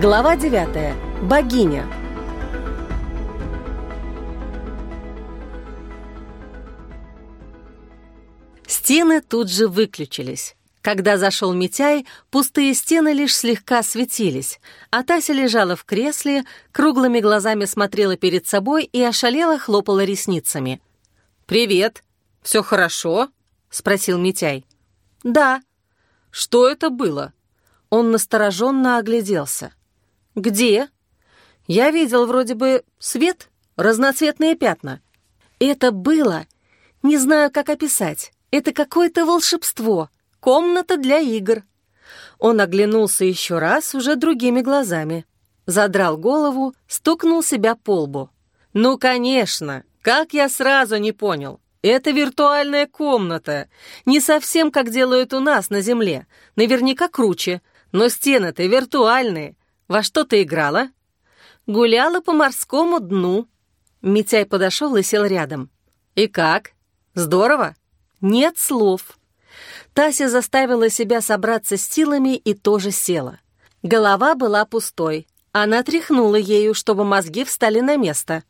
Глава 9. Богиня. Стены тут же выключились. Когда зашел Митяй, пустые стены лишь слегка светились, а Тася лежала в кресле, круглыми глазами смотрела перед собой и ошалела хлопала ресницами. «Привет! Все хорошо?» — спросил Митяй. «Да». «Что это было?» Он настороженно огляделся. «Где?» «Я видел вроде бы свет, разноцветные пятна». «Это было? Не знаю, как описать. Это какое-то волшебство. Комната для игр». Он оглянулся еще раз уже другими глазами. Задрал голову, стукнул себя по лбу. «Ну, конечно! Как я сразу не понял! Это виртуальная комната. Не совсем как делают у нас на Земле. Наверняка круче. Но стены-то виртуальные. Во что ты играла?» «Гуляла по морскому дну». Митяй подошел и сел рядом. «И как? Здорово?» «Нет слов». Тася заставила себя собраться с силами и тоже села. Голова была пустой. Она тряхнула ею, чтобы мозги встали на место.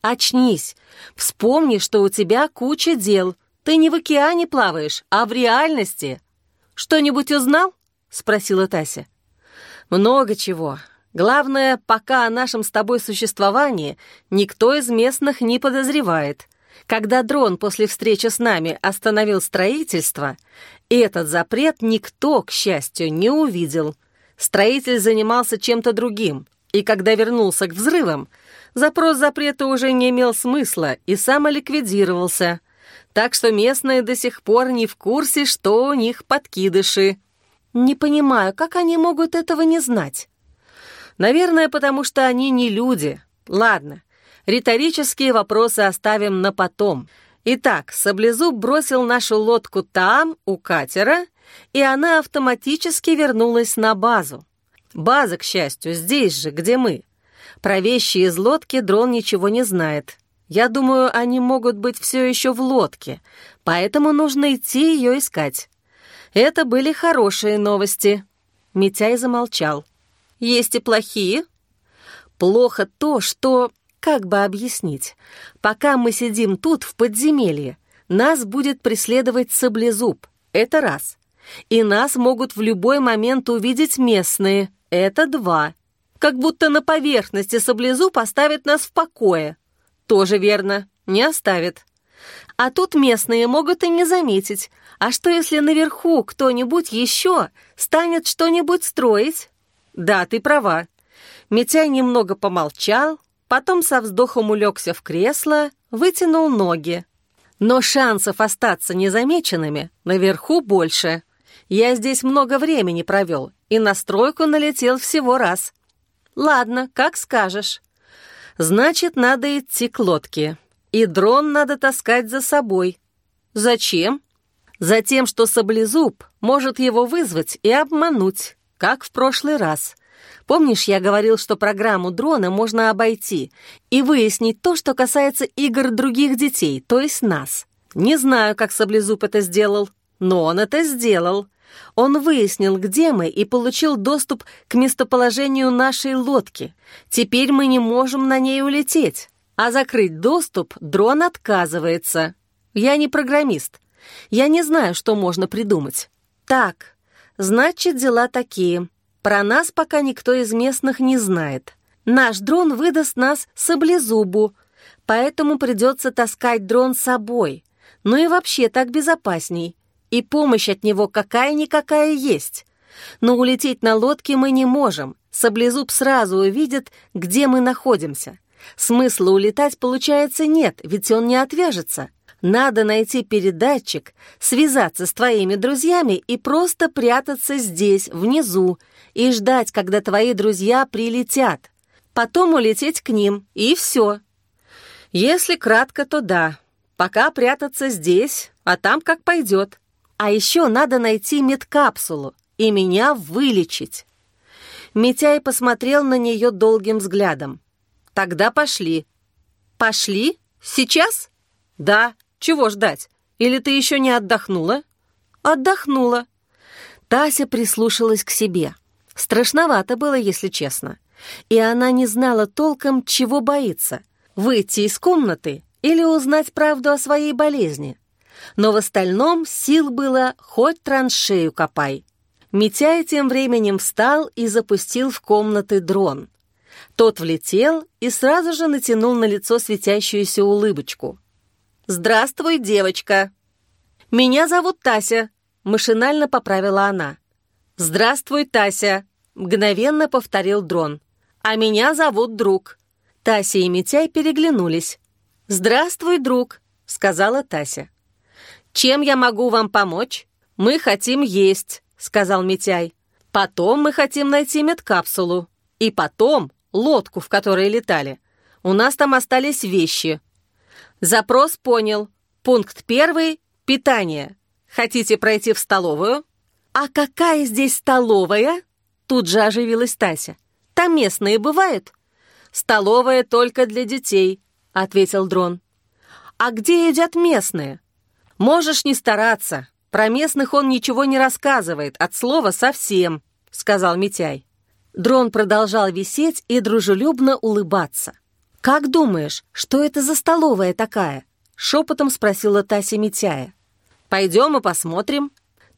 «Очнись! Вспомни, что у тебя куча дел. Ты не в океане плаваешь, а в реальности!» «Что-нибудь узнал?» — спросила Тася. Много чего. Главное, пока о нашем с тобой существовании никто из местных не подозревает. Когда дрон после встречи с нами остановил строительство, этот запрет никто, к счастью, не увидел. Строитель занимался чем-то другим, и когда вернулся к взрывам, запрос запрета уже не имел смысла и самоликвидировался. Так что местные до сих пор не в курсе, что у них подкидыши. Не понимаю, как они могут этого не знать? Наверное, потому что они не люди. Ладно, риторические вопросы оставим на потом. Итак, Саблезуб бросил нашу лодку там, у катера, и она автоматически вернулась на базу. База, к счастью, здесь же, где мы. Про вещи из лодки дрон ничего не знает. Я думаю, они могут быть все еще в лодке, поэтому нужно идти ее искать. Это были хорошие новости. Митяй замолчал. Есть и плохие. Плохо то, что... Как бы объяснить? Пока мы сидим тут, в подземелье, нас будет преследовать саблезуб. Это раз. И нас могут в любой момент увидеть местные. Это два. Как будто на поверхности саблезуб оставит нас в покое. Тоже верно. Не оставит. А тут местные могут и не заметить. А что, если наверху кто-нибудь еще станет что-нибудь строить? Да, ты права. Митяй немного помолчал, потом со вздохом улегся в кресло, вытянул ноги. Но шансов остаться незамеченными наверху больше. Я здесь много времени провел и на стройку налетел всего раз. Ладно, как скажешь. Значит, надо идти к лодке. И дрон надо таскать за собой. Зачем? Затем, что саблезуб может его вызвать и обмануть, как в прошлый раз. Помнишь, я говорил, что программу дрона можно обойти и выяснить то, что касается игр других детей, то есть нас. Не знаю, как саблезуб это сделал, но он это сделал. Он выяснил, где мы, и получил доступ к местоположению нашей лодки. Теперь мы не можем на ней улететь. А закрыть доступ дрон отказывается. Я не программист. Я не знаю, что можно придумать. Так, значит, дела такие. Про нас пока никто из местных не знает. Наш дрон выдаст нас саблезубу, поэтому придется таскать дрон с собой. Ну и вообще так безопасней. И помощь от него какая-никакая есть. Но улететь на лодке мы не можем. Саблезуб сразу увидит, где мы находимся. Смысла улетать, получается, нет, ведь он не отвяжется. Надо найти передатчик, связаться с твоими друзьями и просто прятаться здесь, внизу, и ждать, когда твои друзья прилетят. Потом улететь к ним, и все. Если кратко, то да. Пока прятаться здесь, а там как пойдет. А еще надо найти медкапсулу и меня вылечить. Митяй посмотрел на нее долгим взглядом. Тогда пошли. Пошли? Сейчас? Да. Чего ждать? Или ты еще не отдохнула? Отдохнула. Тася прислушалась к себе. Страшновато было, если честно. И она не знала толком, чего боится — выйти из комнаты или узнать правду о своей болезни. Но в остальном сил было хоть траншею копай. Митяй тем временем встал и запустил в комнаты дрон. Тот влетел и сразу же натянул на лицо светящуюся улыбочку. «Здравствуй, девочка!» «Меня зовут Тася», — машинально поправила она. «Здравствуй, Тася», — мгновенно повторил дрон. «А меня зовут Друг». Тася и Митяй переглянулись. «Здравствуй, друг», — сказала Тася. «Чем я могу вам помочь? Мы хотим есть», — сказал Митяй. «Потом мы хотим найти медкапсулу. И потом лодку, в которой летали. У нас там остались вещи». «Запрос понял. Пункт первый — питание. Хотите пройти в столовую?» «А какая здесь столовая?» Тут же оживилась Тася. «Там местные бывают?» «Столовая только для детей», — ответил дрон. «А где едят местные?» «Можешь не стараться. Про местных он ничего не рассказывает, от слова совсем», — сказал Митяй. Дрон продолжал висеть и дружелюбно улыбаться. «Как думаешь, что это за столовая такая?» — шепотом спросила Тася Митяя. «Пойдем и посмотрим»,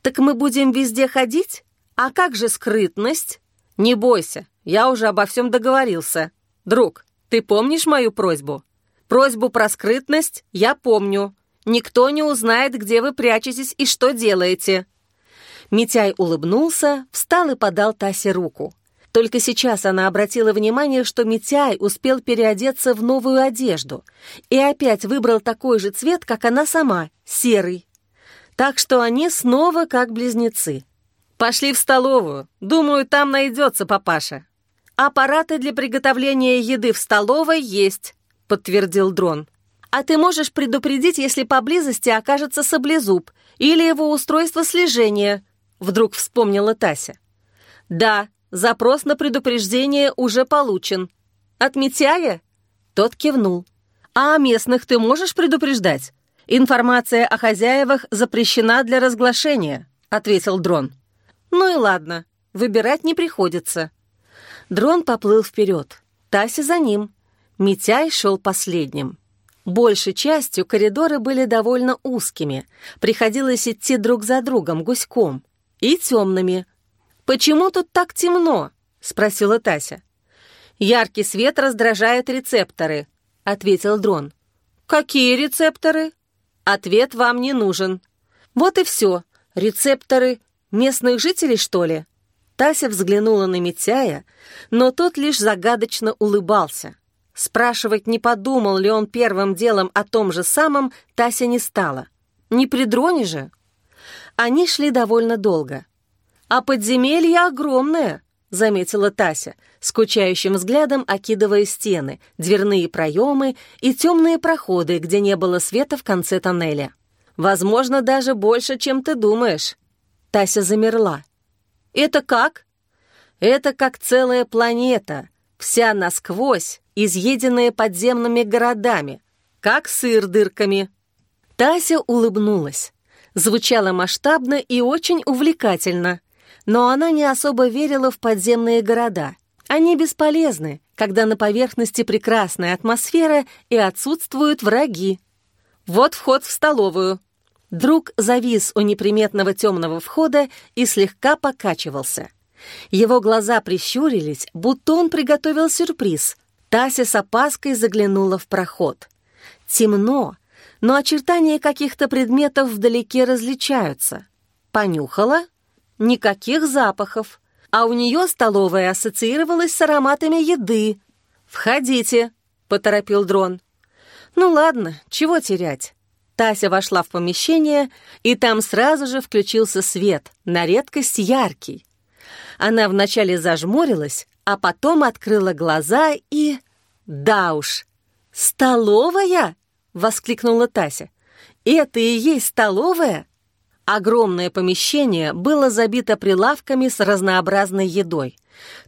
«Так мы будем везде ходить? А как же скрытность?» «Не бойся, я уже обо всем договорился. Друг, ты помнишь мою просьбу?» «Просьбу про скрытность я помню. Никто не узнает, где вы прячетесь и что делаете». Митяй улыбнулся, встал и подал Тасе руку. Только сейчас она обратила внимание, что Митяй успел переодеться в новую одежду и опять выбрал такой же цвет, как она сама, серый. Так что они снова как близнецы. Пошли в столовую. Думаю, там найдется папаша. Аппараты для приготовления еды в столовой есть, подтвердил дрон. А ты можешь предупредить, если поблизости окажется саблезуб или его устройство слежения, вдруг вспомнила Тася. Да, запрос на предупреждение уже получен. От Митяя? Тот кивнул. А местных ты можешь предупреждать? «Информация о хозяевах запрещена для разглашения», — ответил дрон. «Ну и ладно, выбирать не приходится». Дрон поплыл вперед, Тася за ним. Митяй шел последним. Большей частью коридоры были довольно узкими, приходилось идти друг за другом гуськом и темными. «Почему тут так темно?» — спросила Тася. «Яркий свет раздражает рецепторы», — ответил дрон. «Какие рецепторы?» Ответ вам не нужен. Вот и все. Рецепторы местных жителей, что ли? Тася взглянула на Митяя, но тот лишь загадочно улыбался. Спрашивать, не подумал ли он первым делом о том же самом, Тася не стала. Не при дроне же. Они шли довольно долго. «А подземелье огромное», — заметила Тася, скучающим взглядом окидывая стены, дверные проемы и темные проходы, где не было света в конце тоннеля. «Возможно, даже больше, чем ты думаешь». Тася замерла. «Это как?» «Это как целая планета, вся насквозь, изъеденная подземными городами, как сыр дырками». Тася улыбнулась. Звучало масштабно и очень увлекательно, но она не особо верила в подземные города — они бесполезны, когда на поверхности прекрасная атмосфера и отсутствуют враги. Вот вход в столовую. Друг завис у неприметного темного входа и слегка покачивался. Его глаза прищурились, будто он приготовил сюрприз. Тася с опаской заглянула в проход. Темно, но очертания каких-то предметов вдалеке различаются. Понюхала? Никаких запахов а у нее столовая ассоциировалась с ароматами еды. «Входите», — поторопил дрон. «Ну ладно, чего терять?» Тася вошла в помещение, и там сразу же включился свет, на редкость яркий. Она вначале зажмурилась, а потом открыла глаза и... Да уж! «Столовая?» — воскликнула Тася. «Это и есть столовая?» Огромное помещение было забито прилавками с разнообразной едой.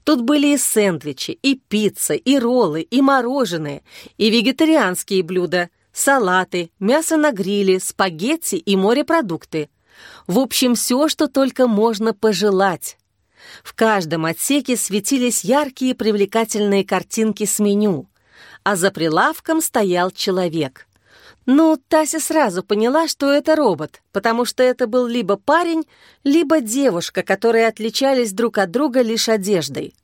Тут были и сэндвичи, и пицца, и роллы, и мороженое, и вегетарианские блюда, салаты, мясо на гриле, спагетти и морепродукты. В общем, все, что только можно пожелать. В каждом отсеке светились яркие привлекательные картинки с меню, а за прилавком стоял человек. Ну, Тася сразу поняла, что это робот, потому что это был либо парень, либо девушка, которые отличались друг от друга лишь одеждой.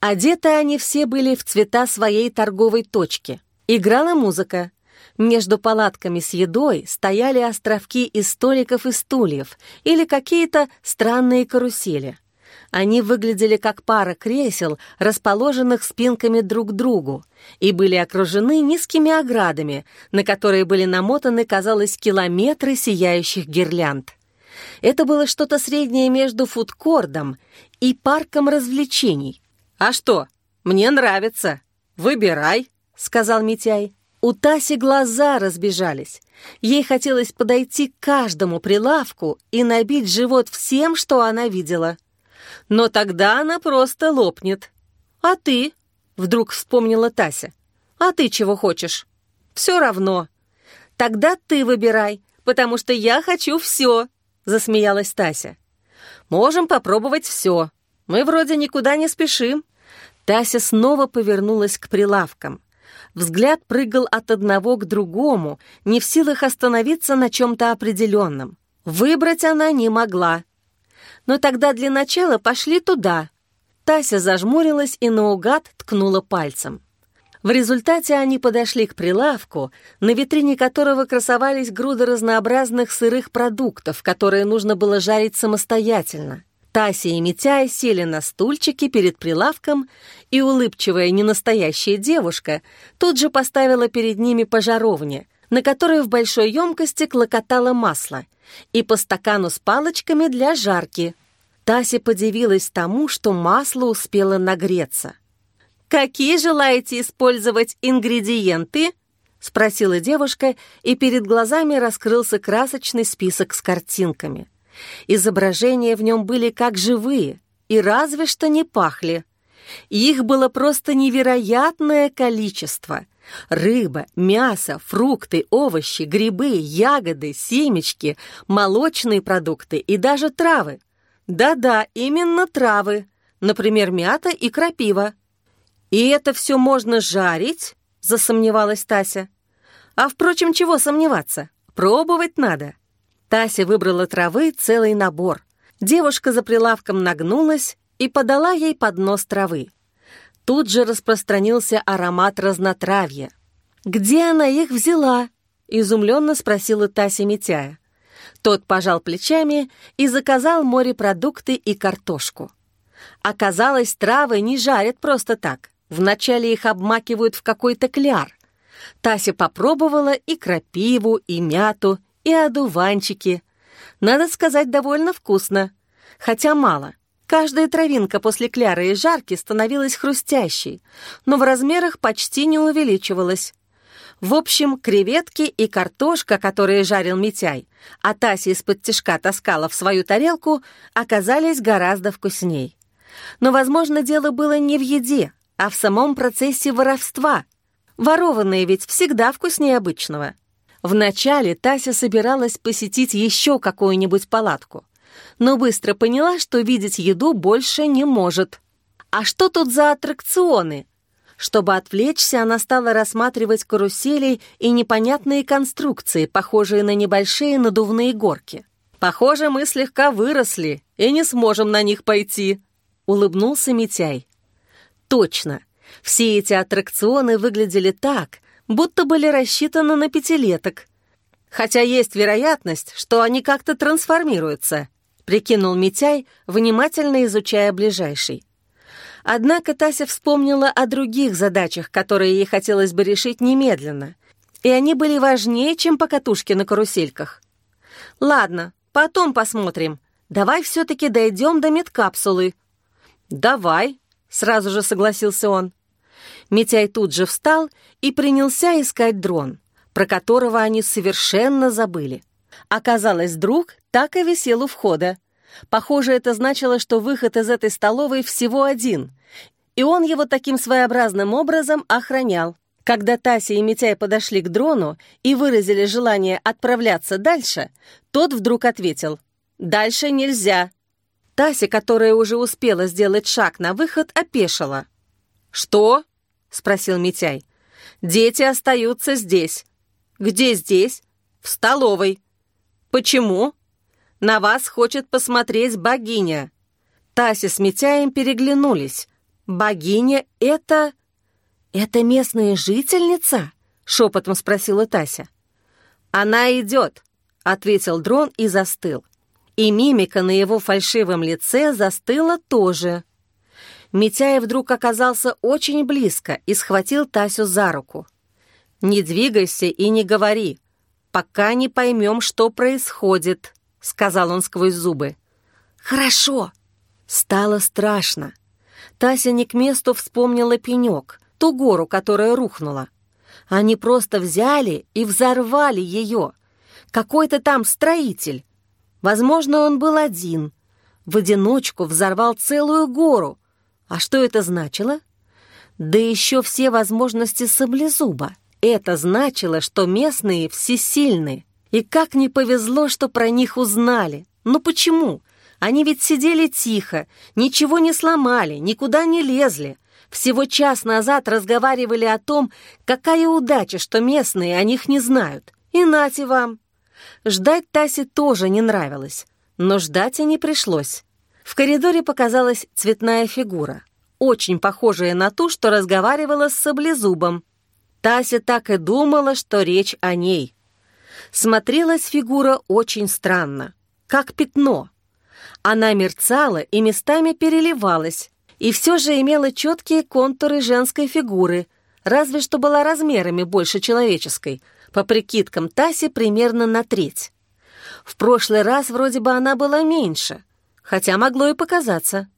Одеты они все были в цвета своей торговой точки. Играла музыка. Между палатками с едой стояли островки из столиков и стульев или какие-то странные карусели. Они выглядели как пара кресел, расположенных спинками друг к другу, и были окружены низкими оградами, на которые были намотаны, казалось, километры сияющих гирлянд. Это было что-то среднее между фудкордом и парком развлечений. «А что? Мне нравится. Выбирай», — сказал Митяй. У Таси глаза разбежались. Ей хотелось подойти к каждому прилавку и набить живот всем, что она видела но тогда она просто лопнет. А ты? Вдруг вспомнила Тася. А ты чего хочешь? Все равно. Тогда ты выбирай, потому что я хочу все, засмеялась Тася. Можем попробовать все. Мы вроде никуда не спешим. Тася снова повернулась к прилавкам. Взгляд прыгал от одного к другому, не в силах остановиться на чем-то определенном. Выбрать она не могла. Но тогда для начала пошли туда. Тася зажмурилась и наугад ткнула пальцем. В результате они подошли к прилавку, на витрине которого красовались груды разнообразных сырых продуктов, которые нужно было жарить самостоятельно. Тася и Митяй сели на стульчики перед прилавком, и улыбчивая ненастоящая девушка тут же поставила перед ними пожаровне, на которой в большой емкости клокотало масло — и по стакану с палочками для жарки. Тася подивилась тому, что масло успело нагреться. «Какие желаете использовать ингредиенты?» — спросила девушка, и перед глазами раскрылся красочный список с картинками. Изображения в нем были как живые, и разве что не пахли. Их было просто невероятное количество — Рыба, мясо, фрукты, овощи, грибы, ягоды, семечки, молочные продукты и даже травы. Да-да, именно травы. Например, мята и крапива. «И это все можно жарить?» — засомневалась Тася. «А, впрочем, чего сомневаться? Пробовать надо». Тася выбрала травы целый набор. Девушка за прилавком нагнулась и подала ей поднос травы. Тут же распространился аромат разнотравья. «Где она их взяла?» — изумленно спросила Тася Митяя. Тот пожал плечами и заказал морепродукты и картошку. Оказалось, травы не жарят просто так. Вначале их обмакивают в какой-то кляр. Тася попробовала и крапиву, и мяту, и одуванчики. Надо сказать, довольно вкусно. Хотя мало. Каждая травинка после кляра и жарки становилась хрустящей, но в размерах почти не увеличивалась. В общем, креветки и картошка, которые жарил Митяй, а Тася из-под тишка таскала в свою тарелку, оказались гораздо вкусней. Но, возможно, дело было не в еде, а в самом процессе воровства. Ворованные ведь всегда вкуснее обычного. Вначале Тася собиралась посетить еще какую-нибудь палатку но быстро поняла, что видеть еду больше не может. А что тут за аттракционы? Чтобы отвлечься, она стала рассматривать карусели и непонятные конструкции, похожие на небольшие надувные горки. «Похоже, мы слегка выросли и не сможем на них пойти», — улыбнулся Митяй. «Точно. Все эти аттракционы выглядели так, будто были рассчитаны на пятилеток. Хотя есть вероятность, что они как-то трансформируются прикинул Митяй, внимательно изучая ближайший. Однако Тася вспомнила о других задачах, которые ей хотелось бы решить немедленно, и они были важнее, чем покатушки на карусельках. «Ладно, потом посмотрим. Давай все-таки дойдем до медкапсулы». «Давай», — сразу же согласился он. Митяй тут же встал и принялся искать дрон, про которого они совершенно забыли. Оказалось, друг так и висел у входа. Похоже, это значило, что выход из этой столовой всего один, и он его таким своеобразным образом охранял. Когда Тася и Митяй подошли к дрону и выразили желание отправляться дальше, тот вдруг ответил «Дальше нельзя». Тася, которая уже успела сделать шаг на выход, опешила. «Что?» — спросил Митяй. «Дети остаются здесь». «Где здесь?» «В столовой». «Почему?» «На вас хочет посмотреть богиня». Тася с Митяем переглянулись. «Богиня — это...» «Это местная жительница?» — шепотом спросила Тася. «Она идет», — ответил дрон и застыл. И мимика на его фальшивом лице застыла тоже. Митяй вдруг оказался очень близко и схватил Тасю за руку. «Не двигайся и не говори, пока не поймем, что происходит», — сказал он сквозь зубы. «Хорошо». Стало страшно. Тася не к месту вспомнила пенек, ту гору, которая рухнула. Они просто взяли и взорвали ее. Какой-то там строитель. Возможно, он был один. В одиночку взорвал целую гору. А что это значило? Да еще все возможности саблезуба. Это значило, что местные всесильны. И как не повезло, что про них узнали. Но почему? Они ведь сидели тихо, ничего не сломали, никуда не лезли. Всего час назад разговаривали о том, какая удача, что местные о них не знают. И нате вам. Ждать Тасе тоже не нравилось, но ждать и не пришлось. В коридоре показалась цветная фигура, очень похожая на ту, что разговаривала с саблезубом. Тася так и думала, что речь о ней. Смотрелась фигура очень странно, как пятно. Она мерцала и местами переливалась, и все же имела четкие контуры женской фигуры, разве что была размерами больше человеческой, по прикидкам Таси примерно на треть. В прошлый раз вроде бы она была меньше, хотя могло и показаться.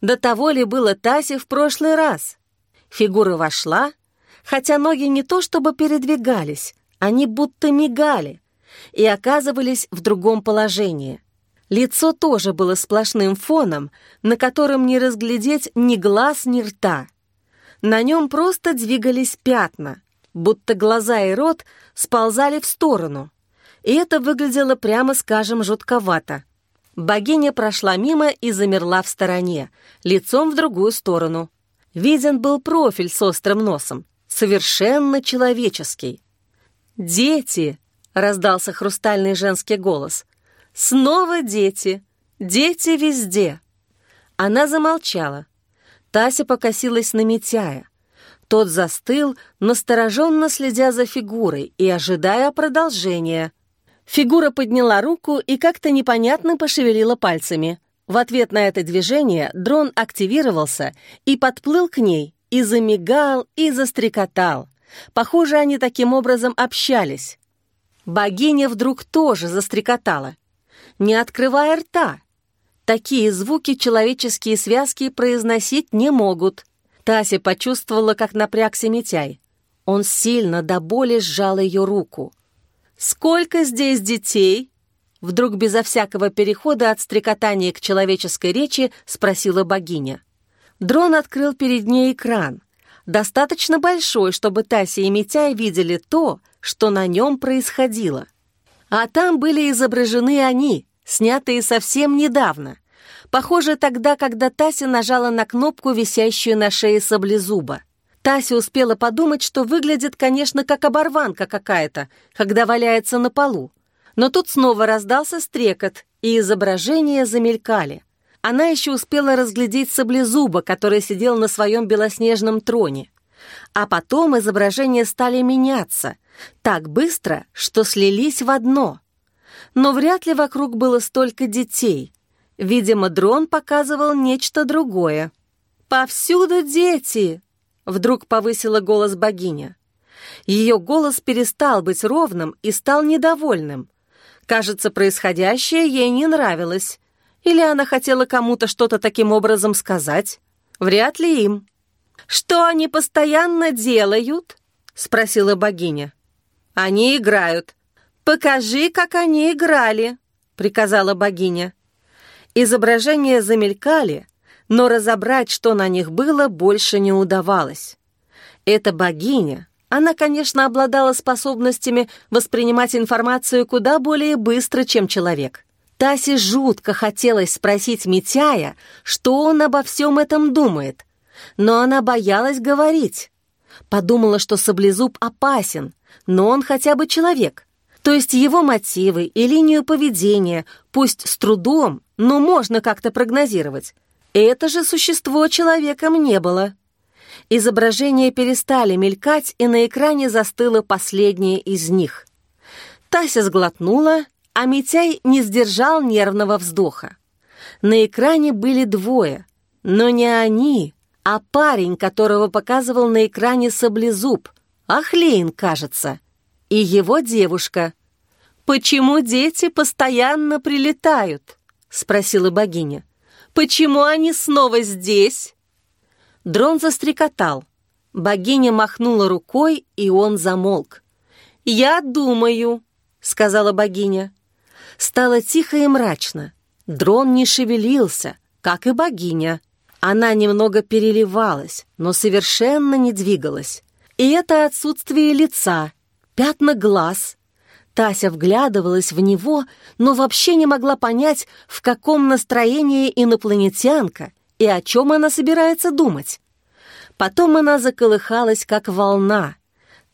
До того ли было Тасе в прошлый раз? Фигура вошла, хотя ноги не то чтобы передвигались, они будто мигали и оказывались в другом положении. Лицо тоже было сплошным фоном, на котором не разглядеть ни глаз, ни рта. На нем просто двигались пятна, будто глаза и рот сползали в сторону. И это выглядело, прямо скажем, жутковато. Богиня прошла мимо и замерла в стороне, лицом в другую сторону. Виден был профиль с острым носом, совершенно человеческий. «Дети!» — раздался хрустальный женский голос — Снова дети. Дети везде. Она замолчала. Тася покосилась на Митяя. Тот застыл, настороженно следя за фигурой и ожидая продолжения. Фигура подняла руку и как-то непонятно пошевелила пальцами. В ответ на это движение дрон активировался и подплыл к ней, и замигал, и застрекотал. Похоже, они таким образом общались. Богиня вдруг тоже застрекотала не открывая рта. Такие звуки человеческие связки произносить не могут. Тася почувствовала, как напрягся Митяй. Он сильно до боли сжал ее руку. «Сколько здесь детей?» Вдруг безо всякого перехода от стрекотания к человеческой речи спросила богиня. Дрон открыл перед ней экран, достаточно большой, чтобы Тася и Митяй видели то, что на нем происходило. А там были изображены они, снятые совсем недавно. Похоже, тогда, когда Тася нажала на кнопку, висящую на шее саблезуба. Тася успела подумать, что выглядит, конечно, как оборванка какая-то, когда валяется на полу. Но тут снова раздался стрекот, и изображения замелькали. Она еще успела разглядеть саблезуба, который сидел на своем белоснежном троне. А потом изображения стали меняться, так быстро, что слились в одно. Но вряд ли вокруг было столько детей. Видимо, дрон показывал нечто другое. «Повсюду дети!» — вдруг повысила голос богиня. Ее голос перестал быть ровным и стал недовольным. Кажется, происходящее ей не нравилось. Или она хотела кому-то что-то таким образом сказать? Вряд ли им. «Что они постоянно делают?» — спросила богиня. «Они играют». «Покажи, как они играли», — приказала богиня. Изображения замелькали, но разобрать, что на них было, больше не удавалось. Эта богиня, она, конечно, обладала способностями воспринимать информацию куда более быстро, чем человек. Тасе жутко хотелось спросить Митяя, что он обо всем этом думает, но она боялась говорить. Подумала, что Саблезуб опасен, но он хотя бы человек. То есть его мотивы и линию поведения, пусть с трудом, но можно как-то прогнозировать. Это же существо человеком не было. Изображения перестали мелькать, и на экране застыло последнее из них. Тася сглотнула, а Митяй не сдержал нервного вздоха. На экране были двое, но не они, а парень, которого показывал на экране саблезуб, Ахлейн, кажется, и его девушка. «Почему дети постоянно прилетают?» — спросила богиня. «Почему они снова здесь?» Дрон застрекотал. Богиня махнула рукой, и он замолк. «Я думаю», — сказала богиня. Стало тихо и мрачно. Дрон не шевелился, как и богиня. Она немного переливалась, но совершенно не двигалась. И это отсутствие лица, пятна глаз. Тася вглядывалась в него, но вообще не могла понять, в каком настроении инопланетянка и о чем она собирается думать. Потом она заколыхалась, как волна.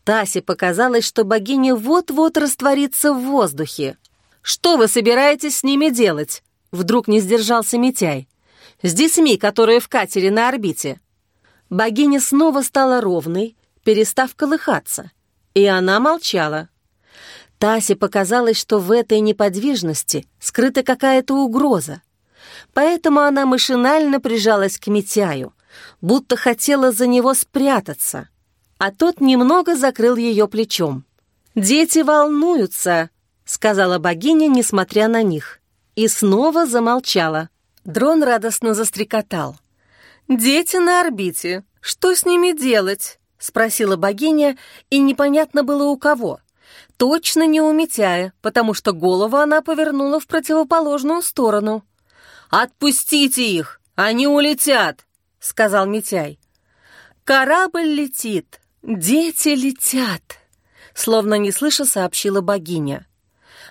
Тасе показалось, что богиня вот-вот растворится в воздухе. «Что вы собираетесь с ними делать?» Вдруг не сдержался Митяй. «С детьми, которые в катере на орбите». Богиня снова стала ровной, перестав колыхаться. И она молчала. Тасе показалось, что в этой неподвижности скрыта какая-то угроза. Поэтому она машинально прижалась к Митяю, будто хотела за него спрятаться, а тот немного закрыл ее плечом. «Дети волнуются», — сказала богиня, несмотря на них, и снова замолчала. Дрон радостно застрекотал. «Дети на орбите. Что с ними делать?» — спросила богиня, и непонятно было у кого. Точно не у Митяя, потому что голову она повернула в противоположную сторону. «Отпустите их! Они улетят!» — сказал Митяй. «Корабль летит, дети летят!» Словно не слыша, сообщила богиня.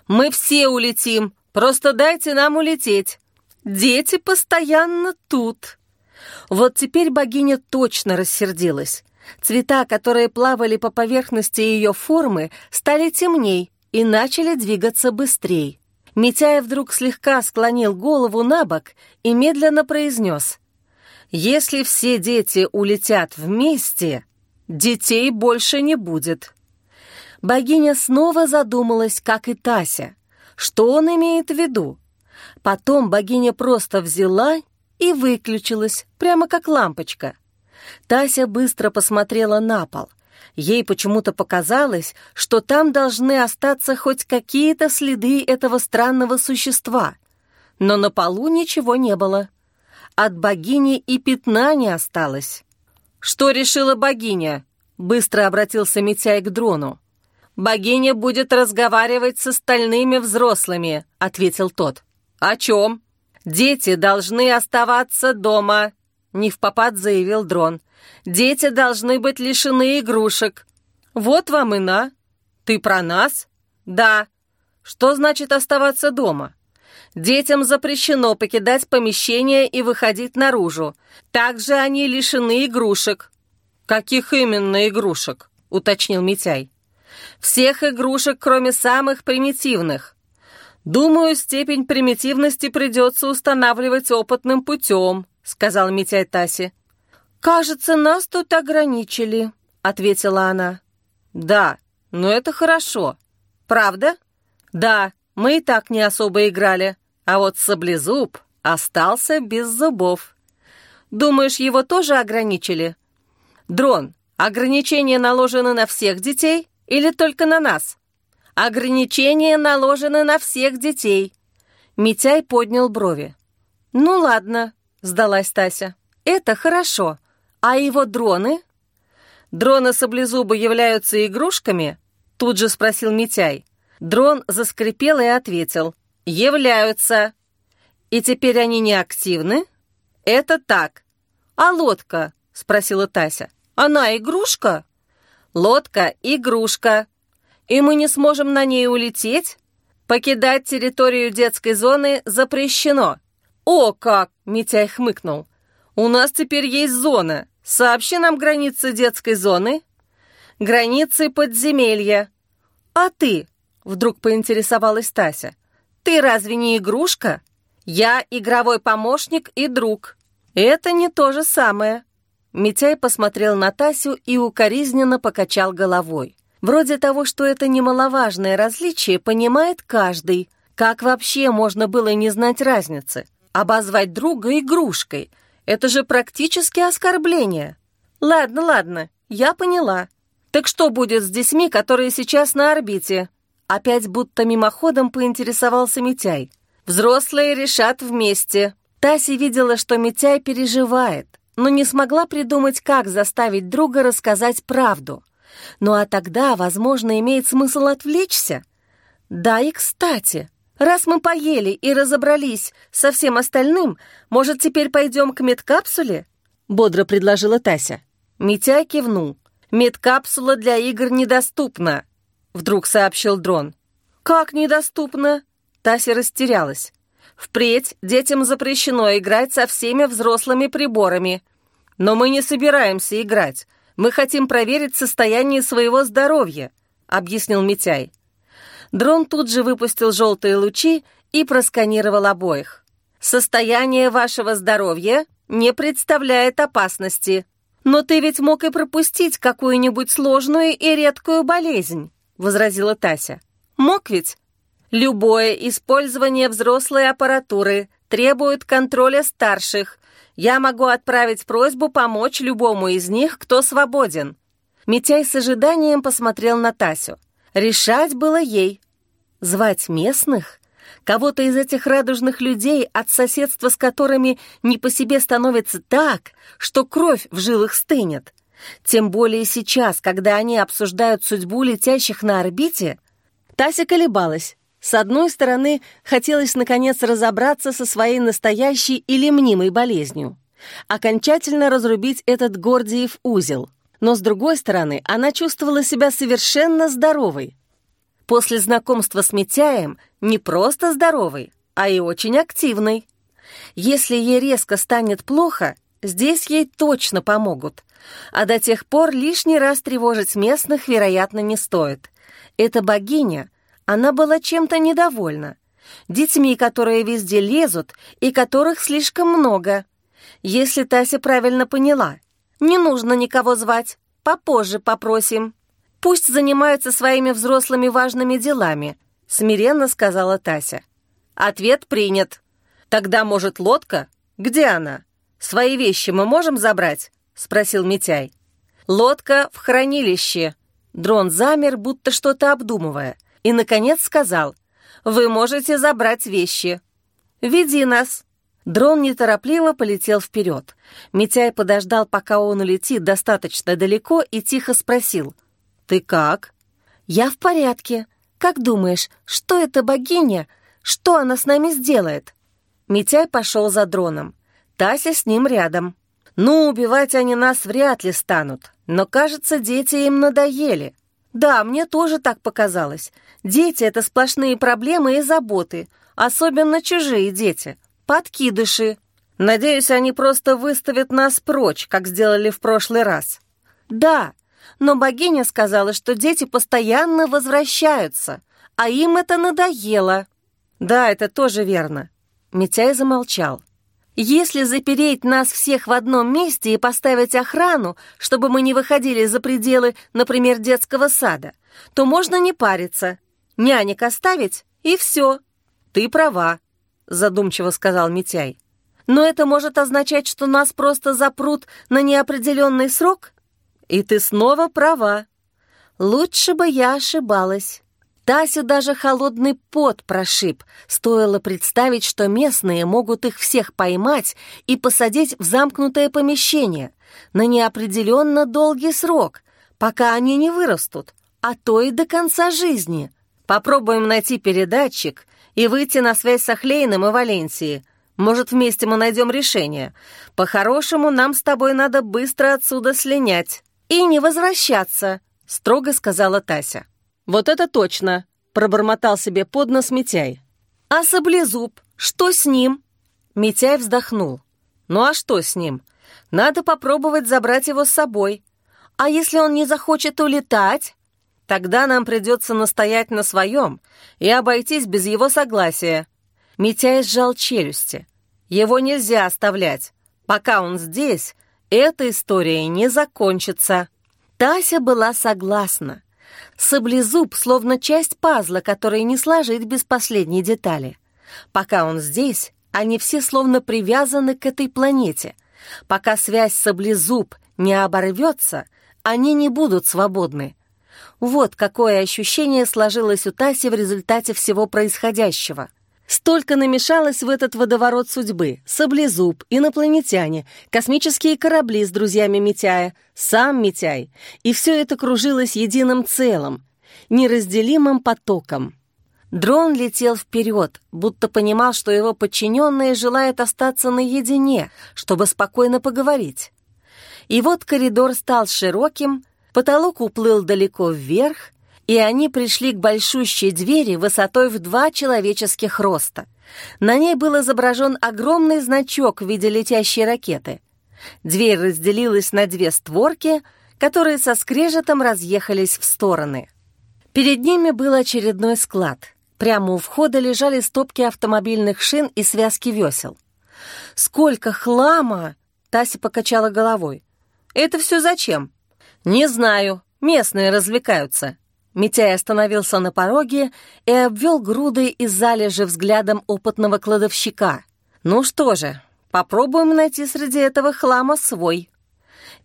«Мы все улетим, просто дайте нам улететь. Дети постоянно тут!» Вот теперь богиня точно рассердилась. Цвета, которые плавали по поверхности ее формы, стали темней и начали двигаться быстрее. Митяй вдруг слегка склонил голову на бок и медленно произнес. «Если все дети улетят вместе, детей больше не будет». Богиня снова задумалась, как и Тася. Что он имеет в виду? Потом богиня просто взяла и выключилась, прямо как лампочка. Тася быстро посмотрела на пол. Ей почему-то показалось, что там должны остаться хоть какие-то следы этого странного существа. Но на полу ничего не было. От богини и пятна не осталось. «Что решила богиня?» — быстро обратился Митяй к дрону. «Богиня будет разговаривать с остальными взрослыми», — ответил тот. «О чем?» «Дети должны оставаться дома», — не в попад заявил дрон. Дети должны быть лишены игрушек. Вот вам и на. Ты про нас? Да. Что значит оставаться дома? Детям запрещено покидать помещение и выходить наружу. Также они лишены игрушек. Каких именно игрушек? Уточнил Митяй. Всех игрушек, кроме самых примитивных. Думаю, степень примитивности придется устанавливать опытным путем, сказал Митяй Таси. «Кажется, нас тут ограничили», — ответила она. «Да, но это хорошо. Правда?» «Да, мы и так не особо играли, а вот Саблезуб остался без зубов. Думаешь, его тоже ограничили?» «Дрон, ограничения наложены на всех детей или только на нас?» «Ограничения наложены на всех детей». Митяй поднял брови. «Ну ладно», — сдалась Тася. «Это хорошо. А его дроны? Дроны саблезуба являются игрушками? Тут же спросил Митяй. Дрон заскрипел и ответил. Являются. И теперь они не активны? Это так. А лодка? Спросила Тася. Она игрушка? Лодка — игрушка. И мы не сможем на ней улететь? Покидать территорию детской зоны запрещено. О, как! Митяй хмыкнул. У нас теперь есть зона. Сообщи нам границы детской зоны. Границы подземелья. А ты? Вдруг поинтересовалась Тася. Ты разве не игрушка? Я игровой помощник и друг. Это не то же самое. Митяй посмотрел на Тасю и укоризненно покачал головой. Вроде того, что это немаловажное различие, понимает каждый. Как вообще можно было не знать разницы? Обозвать друга игрушкой — это же практически оскорбление. Ладно, ладно, я поняла. Так что будет с детьми, которые сейчас на орбите? Опять будто мимоходом поинтересовался Митяй. Взрослые решат вместе. Тася видела, что Митяй переживает, но не смогла придумать, как заставить друга рассказать правду. Ну а тогда, возможно, имеет смысл отвлечься. Да и кстати, раз мы поели и разобрались со всем остальным, может, теперь пойдем к медкапсуле? Бодро предложила Тася. Митяй кивнул. Медкапсула для игр недоступна, вдруг сообщил дрон. «Как недоступно?» Тася растерялась. «Впредь детям запрещено играть со всеми взрослыми приборами. Но мы не собираемся играть. Мы хотим проверить состояние своего здоровья», — объяснил Митяй. Дрон тут же выпустил желтые лучи и просканировал обоих. «Состояние вашего здоровья не представляет опасности. Но ты ведь мог и пропустить какую-нибудь сложную и редкую болезнь». — возразила Тася. «Мог ведь? Любое использование взрослой аппаратуры требует контроля старших. Я могу отправить просьбу помочь любому из них, кто свободен». Митяй с ожиданием посмотрел на Тасю. Решать было ей. Звать местных? Кого-то из этих радужных людей, от соседства с которыми не по себе становится так, что кровь в жилах стынет. Тем более сейчас, когда они обсуждают судьбу летящих на орбите, Тася колебалась. С одной стороны, хотелось наконец разобраться со своей настоящей или мнимой болезнью, окончательно разрубить этот Гордиев узел. Но с другой стороны, она чувствовала себя совершенно здоровой. После знакомства с Митяем не просто здоровой, а и очень активной. Если ей резко станет плохо, здесь ей точно помогут. А до тех пор лишний раз тревожить местных, вероятно, не стоит. Эта богиня, она была чем-то недовольна. Детьми, которые везде лезут и которых слишком много. Если Тася правильно поняла, не нужно никого звать, попозже попросим. Пусть занимаются своими взрослыми важными делами, смиренно сказала Тася. Ответ принят. Тогда, может, лодка? Где она? Свои вещи мы можем забрать? — спросил Митяй. «Лодка в хранилище». Дрон замер, будто что-то обдумывая, и, наконец, сказал, «Вы можете забрать вещи». «Веди нас». Дрон неторопливо полетел вперед. Митяй подождал, пока он улетит достаточно далеко, и тихо спросил, «Ты как?» «Я в порядке. Как думаешь, что это богиня? Что она с нами сделает?» Митяй пошел за дроном. Тася с ним рядом. Ну, убивать они нас вряд ли станут, но, кажется, дети им надоели. Да, мне тоже так показалось. Дети — это сплошные проблемы и заботы, особенно чужие дети, подкидыши. Надеюсь, они просто выставят нас прочь, как сделали в прошлый раз. Да, но богиня сказала, что дети постоянно возвращаются, а им это надоело. Да, это тоже верно. Митяй замолчал. Если запереть нас всех в одном месте и поставить охрану, чтобы мы не выходили за пределы, например, детского сада, то можно не париться. Нянек оставить, и все. Ты права, задумчиво сказал Митяй. Но это может означать, что нас просто запрут на неопределенный срок? И ты снова права. Лучше бы я ошибалась. Тасю даже холодный пот прошиб. Стоило представить, что местные могут их всех поймать и посадить в замкнутое помещение на неопределенно долгий срок, пока они не вырастут, а то и до конца жизни. Попробуем найти передатчик и выйти на связь с Ахлейном и Валенсией. Может, вместе мы найдем решение. По-хорошему, нам с тобой надо быстро отсюда слинять. И не возвращаться, строго сказала Тася. «Вот это точно!» пробормотал себе под нос Митяй. «А саблезуб? Что с ним?» Митяй вздохнул. «Ну а что с ним? Надо попробовать забрать его с собой. А если он не захочет улетать?» Тогда нам придется настоять на своем и обойтись без его согласия. Митяй сжал челюсти. Его нельзя оставлять. Пока он здесь, эта история не закончится. Тася была согласна. Саблезуб словно часть пазла, который не сложить без последней детали. Пока он здесь, они все словно привязаны к этой планете. Пока связь саблезуб не оборвется, они не будут свободны. Вот какое ощущение сложилось у Таси в результате всего происходящего. Столько намешалось в этот водоворот судьбы. Саблезуб, инопланетяне, космические корабли с друзьями Митяя, сам Митяй. И все это кружилось единым целым, неразделимым потоком. Дрон летел вперед, будто понимал, что его подчиненные желают остаться наедине, чтобы спокойно поговорить. И вот коридор стал широким, Потолок уплыл далеко вверх, и они пришли к большущей двери высотой в два человеческих роста. На ней был изображен огромный значок в виде летящей ракеты. Дверь разделилась на две створки, которые со скрежетом разъехались в стороны. Перед ними был очередной склад. Прямо у входа лежали стопки автомобильных шин и связки весел. «Сколько хлама!» — Тася покачала головой. «Это все зачем?» «Не знаю. Местные развлекаются». Митяй остановился на пороге и обвел груды из залежи взглядом опытного кладовщика. «Ну что же, попробуем найти среди этого хлама свой».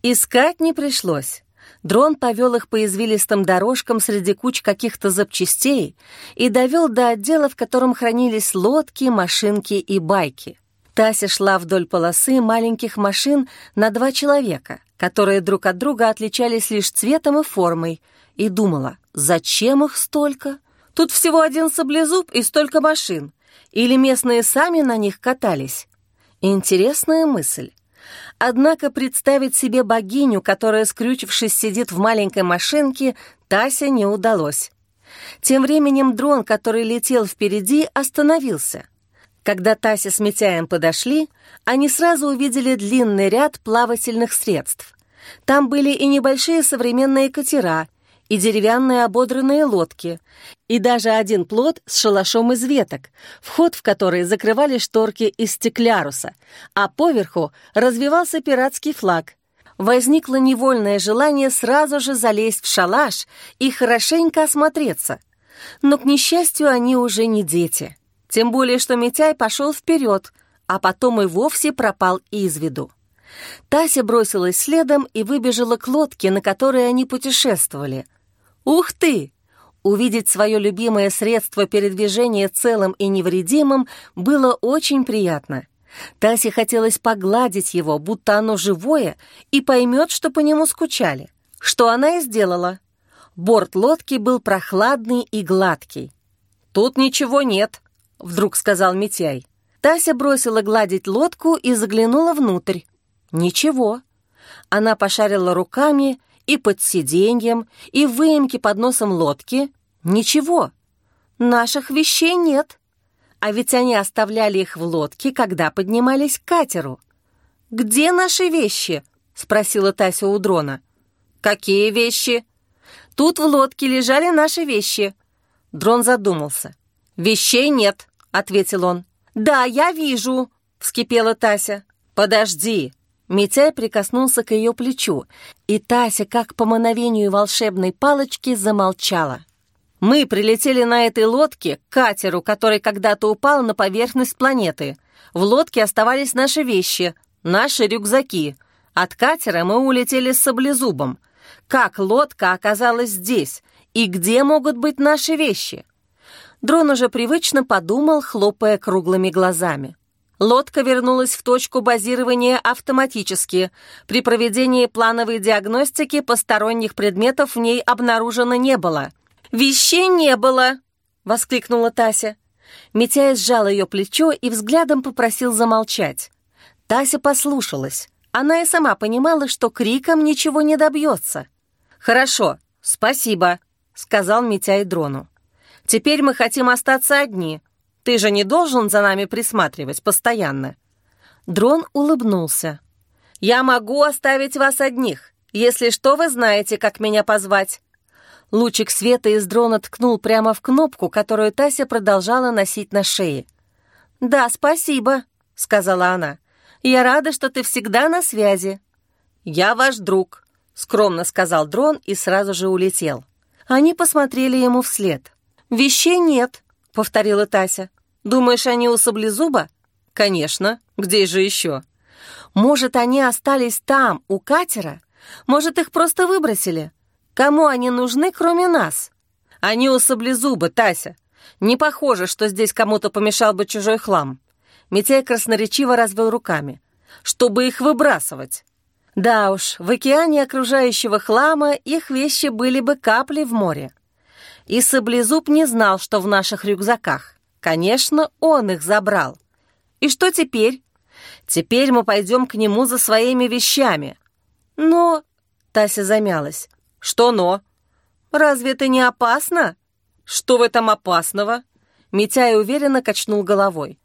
Искать не пришлось. Дрон повел их по извилистым дорожкам среди куч каких-то запчастей и довел до отдела, в котором хранились лодки, машинки и байки. Тася шла вдоль полосы маленьких машин на два человека — которые друг от друга отличались лишь цветом и формой, и думала, зачем их столько? Тут всего один саблезуб и столько машин. Или местные сами на них катались? Интересная мысль. Однако представить себе богиню, которая, скрючившись, сидит в маленькой машинке, Тася не удалось. Тем временем дрон, который летел впереди, остановился. Когда Тася с Митяем подошли, они сразу увидели длинный ряд плавательных средств. Там были и небольшие современные катера, и деревянные ободранные лодки, и даже один плот с шалашом из веток, вход в который закрывали шторки из стекляруса, а поверху развивался пиратский флаг. Возникло невольное желание сразу же залезть в шалаш и хорошенько осмотреться. Но, к несчастью, они уже не дети. Тем более, что Митяй пошел вперед, а потом и вовсе пропал из виду. Тася бросилась следом и выбежала к лодке, на которой они путешествовали. «Ух ты!» Увидеть свое любимое средство передвижения целым и невредимым было очень приятно. Тасе хотелось погладить его, будто оно живое, и поймет, что по нему скучали. Что она и сделала. Борт лодки был прохладный и гладкий. «Тут ничего нет», вдруг сказал Митяй. Тася бросила гладить лодку и заглянула внутрь. Ничего. Она пошарила руками и под сиденьем, и в выемке под носом лодки. Ничего. Наших вещей нет. А ведь они оставляли их в лодке, когда поднимались к катеру. «Где наши вещи?» — спросила Тася у дрона. «Какие вещи?» «Тут в лодке лежали наши вещи». Дрон задумался. «Вещей нет», — ответил он. «Да, я вижу», — вскипела Тася. «Подожди». Митяй прикоснулся к ее плечу, и Тася, как по мановению волшебной палочки, замолчала. «Мы прилетели на этой лодке к катеру, который когда-то упал на поверхность планеты. В лодке оставались наши вещи, наши рюкзаки. От катера мы улетели с саблезубом. Как лодка оказалась здесь? И где могут быть наши вещи?» Дрон уже привычно подумал, хлопая круглыми глазами. Лодка вернулась в точку базирования автоматически. При проведении плановой диагностики посторонних предметов в ней обнаружено не было. «Вещей не было!» — воскликнула Тася. Митяй сжал ее плечо и взглядом попросил замолчать. Тася послушалась. Она и сама понимала, что криком ничего не добьется. «Хорошо, спасибо», — сказал Митяй дрону. Теперь мы хотим остаться одни. Ты же не должен за нами присматривать постоянно». Дрон улыбнулся. «Я могу оставить вас одних. Если что, вы знаете, как меня позвать». Лучик света из дрона ткнул прямо в кнопку, которую Тася продолжала носить на шее. «Да, спасибо», — сказала она. «Я рада, что ты всегда на связи». «Я ваш друг», — скромно сказал дрон и сразу же улетел. Они посмотрели ему вслед. «Вещей нет», — повторила Тася. «Думаешь, они у Саблезуба?» «Конечно. Где же еще?» «Может, они остались там, у катера? Может, их просто выбросили? Кому они нужны, кроме нас?» «Они у Саблезуба, Тася. Не похоже, что здесь кому-то помешал бы чужой хлам». Митяй красноречиво развел руками. «Чтобы их выбрасывать». Да уж, в океане окружающего хлама их вещи были бы капли в море. И Саблезуб не знал, что в наших рюкзаках. Конечно, он их забрал. И что теперь? Теперь мы пойдем к нему за своими вещами. Но... Тася замялась. Что но? Разве это не опасно? Что в этом опасного? Митяй уверенно качнул головой.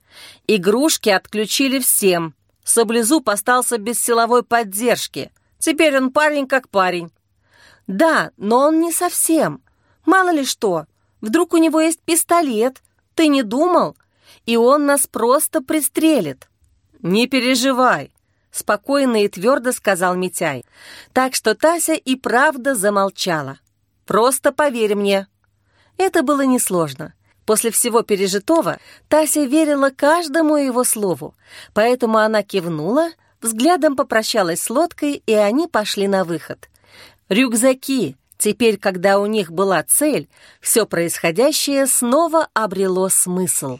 Игрушки отключили всем. Саблезуб остался без силовой поддержки. Теперь он парень как парень. Да, но он не совсем. Мало ли что, вдруг у него есть пистолет, ты не думал? И он нас просто пристрелит. Не переживай, спокойно и твердо сказал Митяй. Так что Тася и правда замолчала. Просто поверь мне. Это было несложно. После всего пережитого Тася верила каждому его слову, поэтому она кивнула, взглядом попрощалась с лодкой, и они пошли на выход. Рюкзаки, Теперь, когда у них была цель, все происходящее снова обрело смысл.